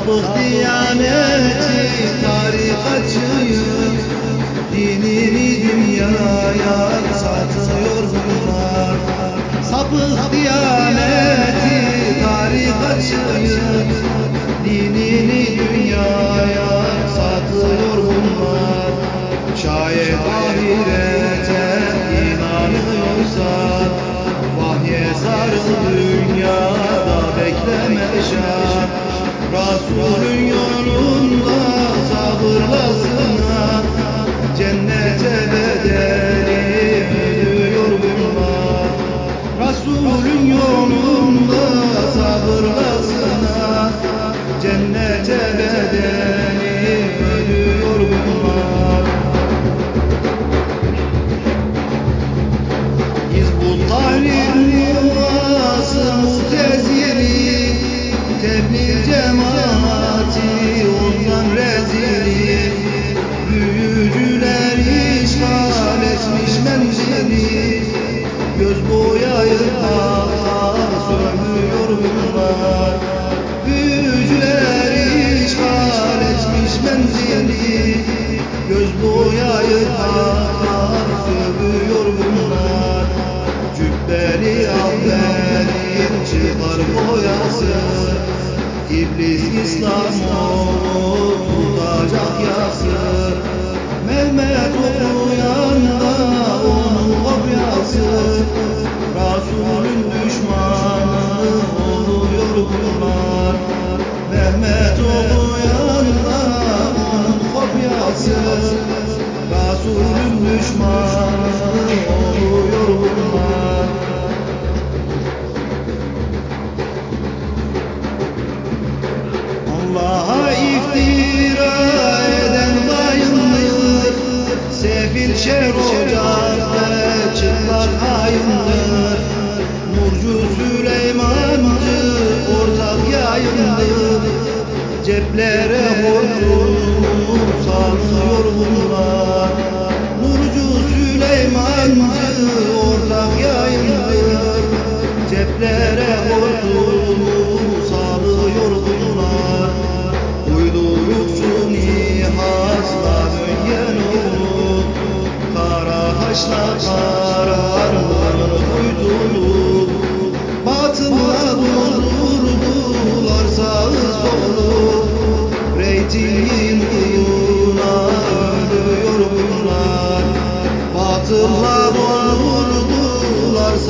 Hafız diyaneti tarikatçıyım Dini Please Islam.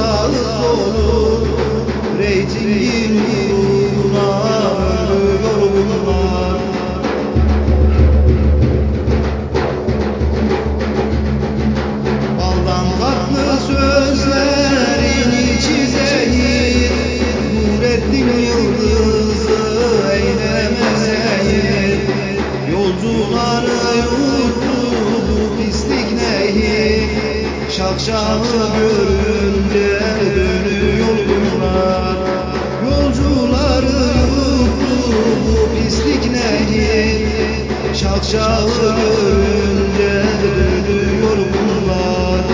saz olur Reytingin uğruna ölüyorlar Baldan tatlı sözlerini çizeyim. Nurettin yıldızı eylemeseyim Yolcuları yuttu bu pislik nehir. Şakşağı Şahı göğünde dönüyor bunlar.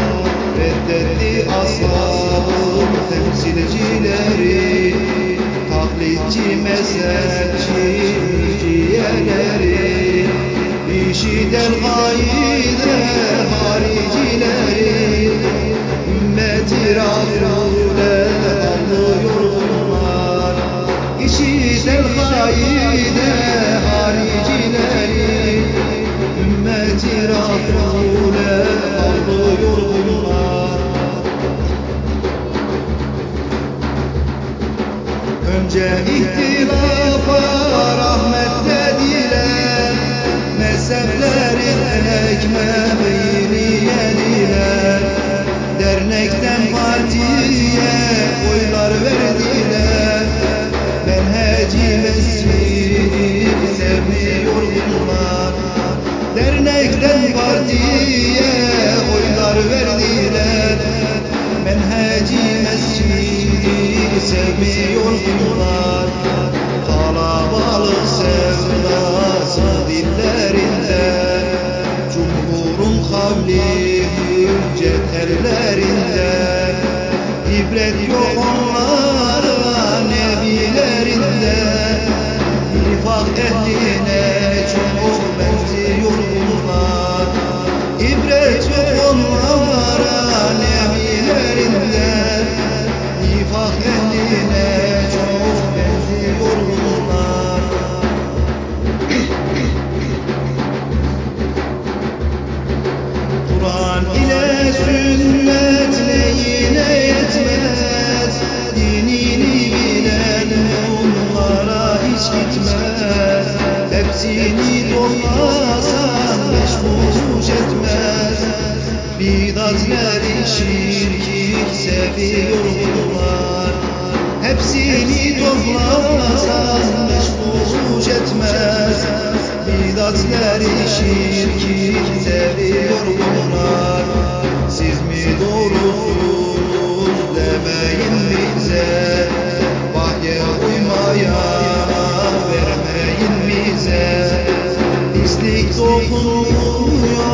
Reddetti ashabın temsilcileri. Taklitçi mezhepçi mürciyeleri İşiden gayet Bunca ihtilafa rahmet World. Şirki seviyor bunlar Hepsini toplasan kuruş etmez. Bidatleri şirki seviyor bunlar Siz mi doğrusunuz demeyin bize? Vahye uymaya vermeyin bize. Pislik dokunuyor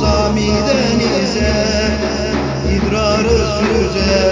Sami Yeah.